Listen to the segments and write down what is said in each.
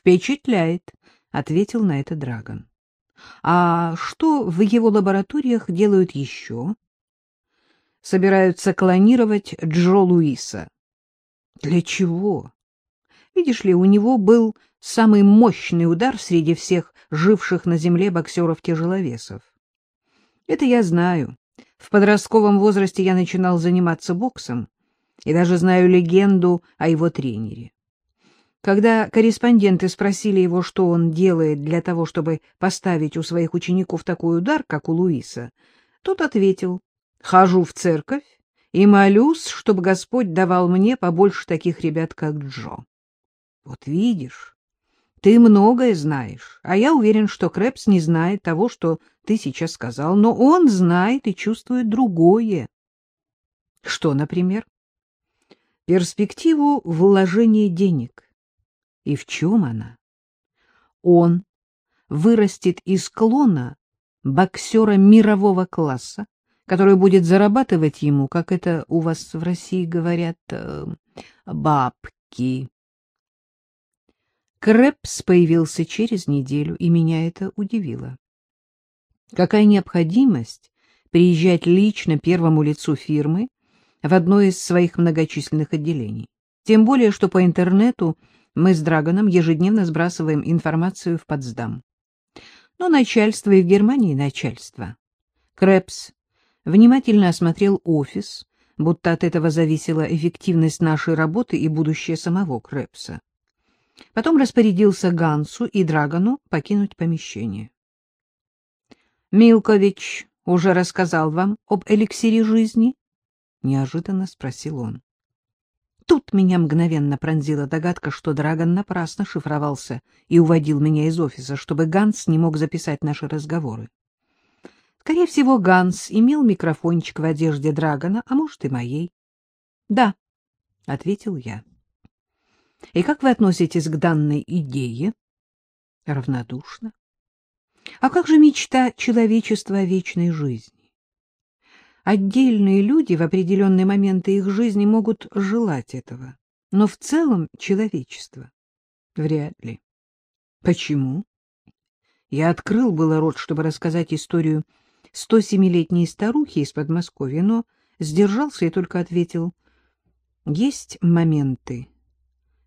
Впечатляет, — ответил на это Драгон. — А что в его лабораториях делают еще? — Собираются клонировать Джо Луиса. — Для чего? Видишь ли, у него был самый мощный удар среди всех живших на земле боксеров-тяжеловесов. Это я знаю. В подростковом возрасте я начинал заниматься боксом и даже знаю легенду о его тренере. Когда корреспонденты спросили его, что он делает для того, чтобы поставить у своих учеников такой удар, как у Луиса, тот ответил, «Хожу в церковь и молюсь, чтобы Господь давал мне побольше таких ребят, как Джо». Вот видишь, ты многое знаешь, а я уверен, что Крэпс не знает того, что ты сейчас сказал, но он знает и чувствует другое. Что, например? Перспективу вложения денег. И в чем она? Он вырастет из клона боксера мирового класса, который будет зарабатывать ему, как это у вас в России говорят, э, бабки. Крэпс появился через неделю, и меня это удивило. Какая необходимость приезжать лично первому лицу фирмы в одно из своих многочисленных отделений? Тем более, что по интернету мы с Драгоном ежедневно сбрасываем информацию в Потсдам. Но начальство и в Германии начальство. Крэпс внимательно осмотрел офис, будто от этого зависела эффективность нашей работы и будущее самого Крэпса. Потом распорядился Гансу и Драгону покинуть помещение. — Милкович уже рассказал вам об эликсире жизни? — неожиданно спросил он. Тут меня мгновенно пронзила догадка, что Драгон напрасно шифровался и уводил меня из офиса, чтобы Ганс не мог записать наши разговоры. Скорее всего, Ганс имел микрофончик в одежде Драгона, а может и моей. — Да, — ответил я. — И как вы относитесь к данной идее? — Равнодушно. — А как же мечта человечества о вечной жизни? Отдельные люди в определенные моменты их жизни могут желать этого, но в целом человечество вряд ли. Почему? Я открыл было рот, чтобы рассказать историю 107-летней старухи из Подмосковья, но сдержался и только ответил, есть моменты,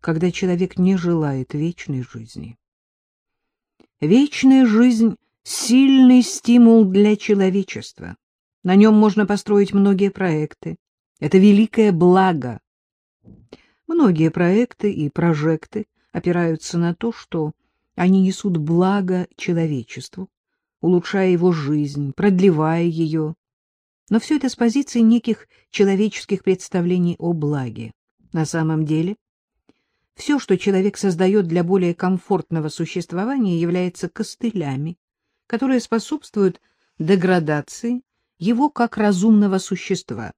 когда человек не желает вечной жизни. Вечная жизнь — сильный стимул для человечества. На нем можно построить многие проекты. Это великое благо. Многие проекты и прожекты опираются на то, что они несут благо человечеству, улучшая его жизнь, продлевая ее. Но все это с позиции неких человеческих представлений о благе. На самом деле, все, что человек создает для более комфортного существования, является костылями, которые способствуют деградации его как разумного существа,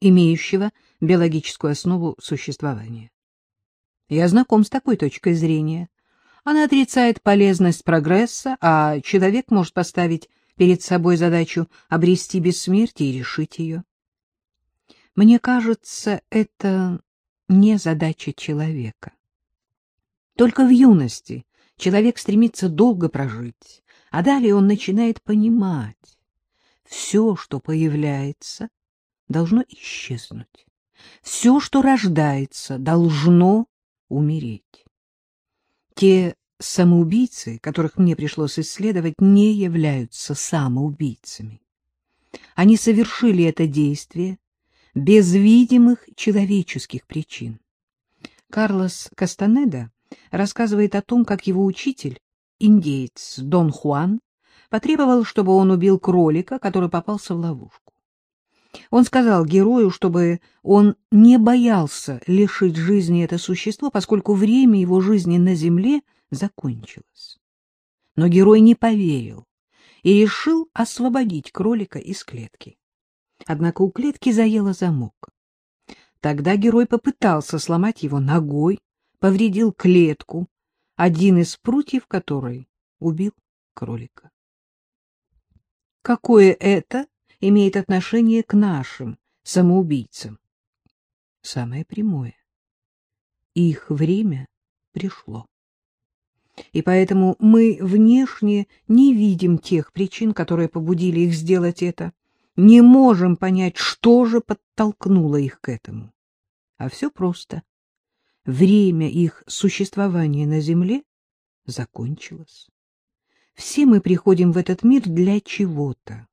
имеющего биологическую основу существования. Я знаком с такой точкой зрения. Она отрицает полезность прогресса, а человек может поставить перед собой задачу обрести бессмертие и решить ее. Мне кажется, это не задача человека. Только в юности человек стремится долго прожить, а далее он начинает понимать, все, что появляется, должно исчезнуть. Все, что рождается, должно умереть. Те самоубийцы, которых мне пришлось исследовать, не являются самоубийцами. Они совершили это действие без видимых человеческих причин. Карлос Кастанеда рассказывает о том, как его учитель, индеец Дон Хуан, потребовал, чтобы он убил кролика, который попался в ловушку. Он сказал герою, чтобы он не боялся лишить жизни это существо, поскольку время его жизни на земле закончилось. Но герой не поверил и решил освободить кролика из клетки. Однако у клетки заело замок. Тогда герой попытался сломать его ногой, повредил клетку, один из прутьев которой убил кролика. Какое это имеет отношение к нашим самоубийцам? Самое прямое. Их время пришло. и поэтому мы внешне не видим тех причин, которые побудили их сделать это, не можем понять, что же подтолкнуло их к этому. А все просто. Время их существования на Земле закончилось. Все мы приходим в этот мир для чего-то.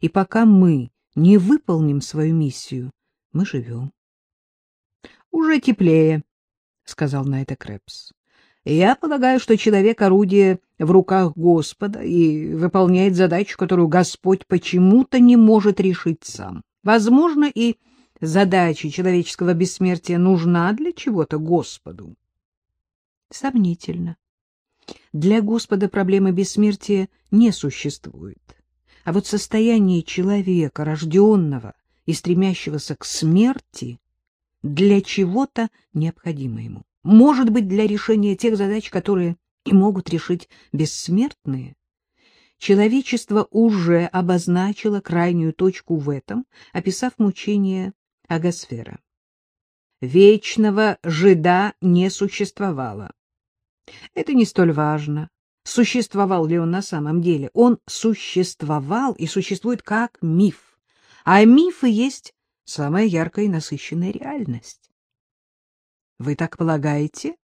И пока мы не выполним свою миссию, мы живем. — Уже теплее, — сказал на это Крэпс. — Я полагаю, что человек — орудие в руках Господа и выполняет задачу, которую Господь почему-то не может решить сам. Возможно, и задача человеческого бессмертия нужна для чего-то Господу. Сомнительно. Для Господа проблемы бессмертия не существует. А вот состояние человека, рожденного и стремящегося к смерти, для чего-то необходимо ему. Может быть, для решения тех задач, которые и могут решить бессмертные. Человечество уже обозначило крайнюю точку в этом, описав мучение Агосфера. Вечного жида не существовало. Это не столь важно, существовал ли он на самом деле. Он существовал и существует как миф. А мифы есть самая яркая и насыщенная реальность. Вы так полагаете?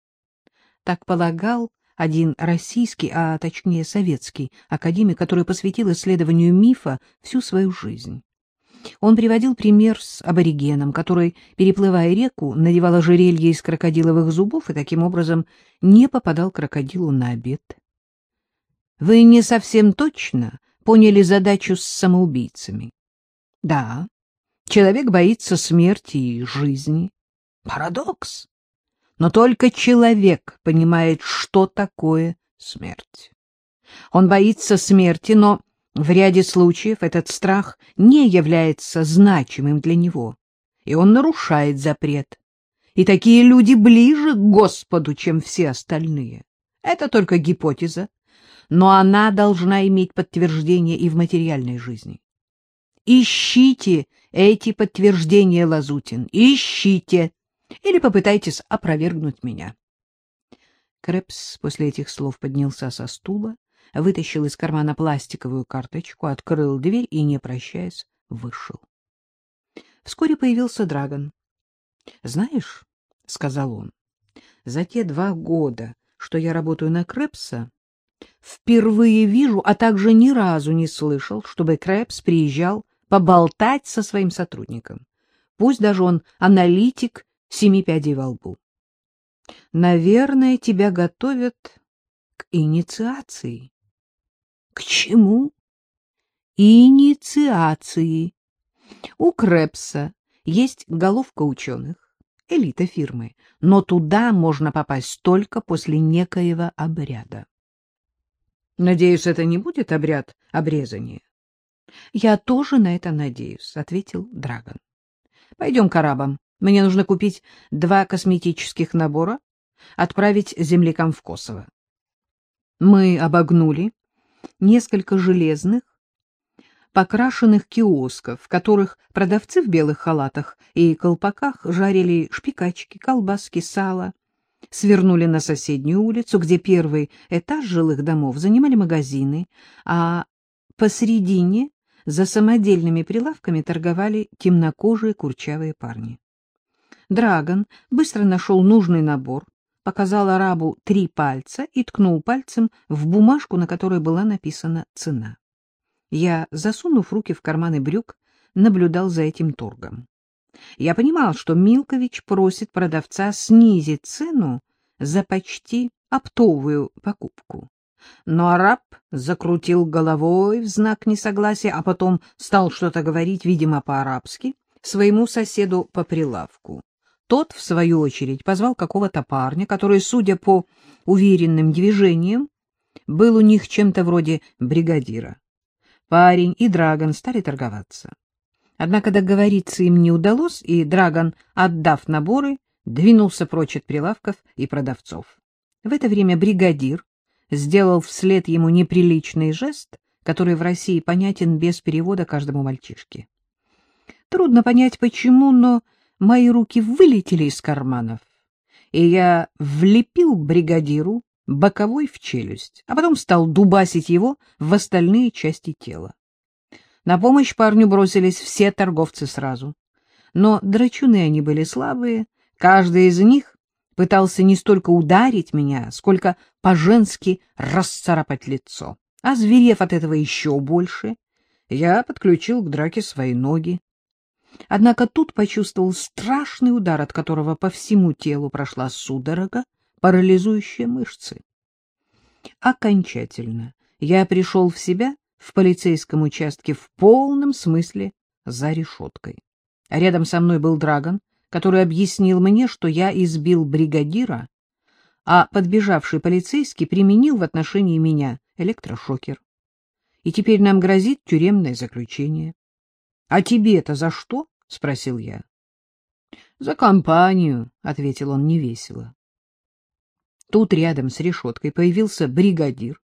Так полагал один российский, а точнее советский академик, который посвятил исследованию мифа всю свою жизнь. Он приводил пример с аборигеном, который, переплывая реку, надевал ожерелье из крокодиловых зубов и таким образом не попадал крокодилу на обед. Вы не совсем точно поняли задачу с самоубийцами. Да, человек боится смерти и жизни. Парадокс. Но только человек понимает, что такое смерть. Он боится смерти, но в ряде случаев этот страх не является значимым для него, и он нарушает запрет. И такие люди ближе к Господу, чем все остальные. Это только гипотеза, но она должна иметь подтверждение и в материальной жизни. Ищите эти подтверждения, Лазутин, ищите, или попытайтесь опровергнуть меня. Крэпс после этих слов поднялся со стула, вытащил из кармана пластиковую карточку, открыл дверь и, не прощаясь, вышел. Вскоре появился Драгон. — Знаешь, — сказал он, — за те два года, что я работаю на Крэпса, впервые вижу, а также ни разу не слышал, чтобы Крэпс приезжал поболтать со своим сотрудником. Пусть даже он аналитик семи пядей во лбу. Наверное, тебя готовят к инициации. К чему? Инициации. У Крепса есть головка ученых, элита фирмы, но туда можно попасть только после некоего обряда. Надеюсь, это не будет обряд обрезания. Я тоже на это надеюсь, ответил Драгон. Пойдем к арабам. Мне нужно купить два косметических набора, отправить землякам в Косово. Мы обогнули несколько железных, покрашенных киосков, в которых продавцы в белых халатах и колпаках жарили шпикачки, колбаски, сало, свернули на соседнюю улицу, где первый этаж жилых домов занимали магазины, а посредине за самодельными прилавками торговали темнокожие курчавые парни. Драгон быстро нашел нужный набор, показал арабу три пальца и ткнул пальцем в бумажку, на которой была написана цена. Я, засунув руки в карманы брюк, наблюдал за этим торгом. Я понимал, что Милкович просит продавца снизить цену за почти оптовую покупку. Но араб закрутил головой в знак несогласия, а потом стал что-то говорить, видимо, по-арабски, своему соседу по прилавку. Тот, в свою очередь, позвал какого-то парня, который, судя по уверенным движениям, был у них чем-то вроде бригадира. Парень и Драгон стали торговаться. Однако договориться им не удалось, и Драгон, отдав наборы, двинулся прочь от прилавков и продавцов. В это время бригадир сделал вслед ему неприличный жест, который в России понятен без перевода каждому мальчишке. Трудно понять, почему, но мои руки вылетели из карманов, и я влепил бригадиру боковой в челюсть, а потом стал дубасить его в остальные части тела. На помощь парню бросились все торговцы сразу. Но драчуны они были слабые, каждый из них пытался не столько ударить меня, сколько по-женски расцарапать лицо. А зверев от этого еще больше, я подключил к драке свои ноги. Однако тут почувствовал страшный удар, от которого по всему телу прошла судорога, парализующая мышцы. Окончательно я пришел в себя в полицейском участке в полном смысле за решеткой. Рядом со мной был Драгон, который объяснил мне, что я избил бригадира, а подбежавший полицейский применил в отношении меня электрошокер. И теперь нам грозит тюремное заключение. — А тебе-то за что? — спросил я. — За компанию, — ответил он невесело. Тут рядом с решеткой появился бригадир.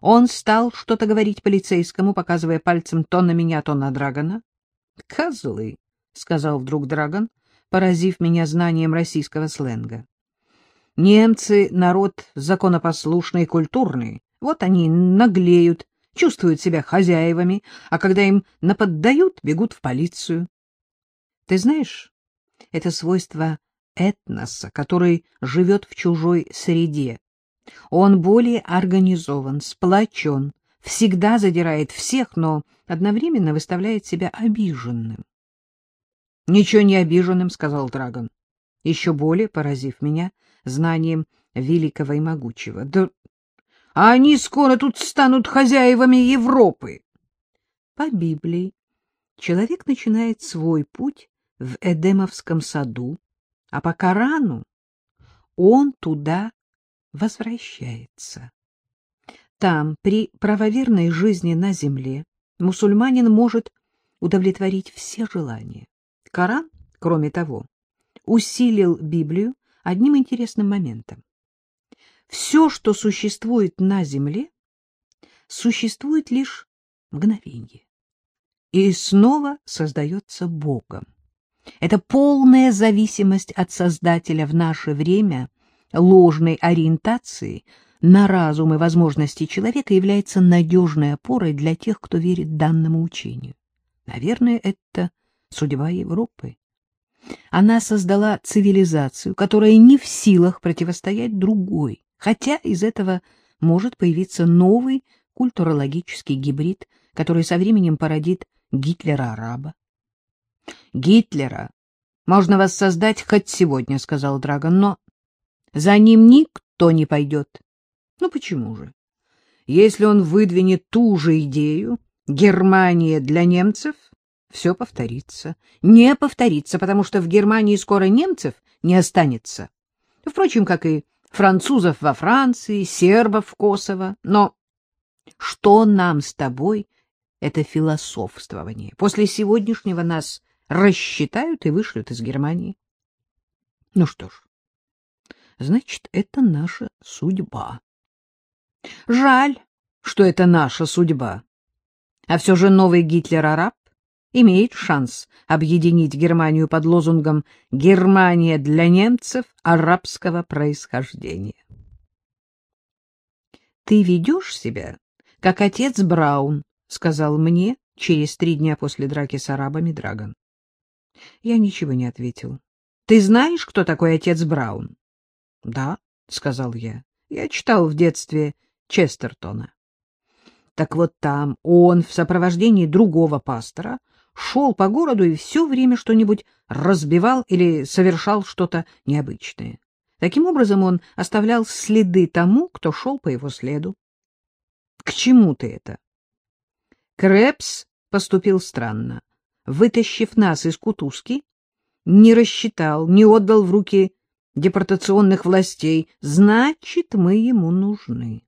Он стал что-то говорить полицейскому, показывая пальцем то на меня, то на Драгона. — Козлы, — сказал вдруг Драгон, поразив меня знанием российского сленга. — Немцы — народ законопослушный и культурный. Вот они наглеют, чувствуют себя хозяевами, а когда им наподдают, бегут в полицию. Ты знаешь, это свойство этноса, который живет в чужой среде. Он более организован, сплочен, всегда задирает всех, но одновременно выставляет себя обиженным. — Ничего не обиженным, — сказал Драгон, еще более поразив меня знанием великого и могучего. — Да они скоро тут станут хозяевами Европы. По Библии человек начинает свой путь в Эдемовском саду, а по Корану он туда возвращается. Там, при правоверной жизни на земле, мусульманин может удовлетворить все желания. Коран, кроме того, усилил Библию одним интересным моментом. Все, что существует на земле, существует лишь мгновенье и снова создается Богом. Это полная зависимость от Создателя в наше время ложной ориентации на разум и возможности человека является надежной опорой для тех, кто верит данному учению. Наверное, это судьба Европы. Она создала цивилизацию, которая не в силах противостоять другой, хотя из этого может появиться новый культурологический гибрид, который со временем породит Гитлера-араба. Гитлера можно воссоздать хоть сегодня, — сказал Драгон, — но за ним никто не пойдет. Ну почему же? Если он выдвинет ту же идею, Германия для немцев, все повторится. Не повторится, потому что в Германии скоро немцев не останется. Впрочем, как и французов во Франции, сербов в Косово. Но что нам с тобой это философствование? После сегодняшнего нас рассчитают и вышлют из Германии. Ну что ж, значит, это наша судьба. Жаль, что это наша судьба. А все же новый Гитлер-араб имеет шанс объединить Германию под лозунгом «Германия для немцев арабского происхождения». «Ты ведешь себя, как отец Браун», — сказал мне через три дня после драки с арабами Драгон. Я ничего не ответил. — Ты знаешь, кто такой отец Браун? — Да, — сказал я. Я читал в детстве Честертона. Так вот там он в сопровождении другого пастора шел по городу и все время что-нибудь разбивал или совершал что-то необычное. Таким образом он оставлял следы тому, кто шел по его следу. — К чему ты это? Крепс поступил странно вытащив нас из кутузки, не рассчитал, не отдал в руки депортационных властей, значит, мы ему нужны.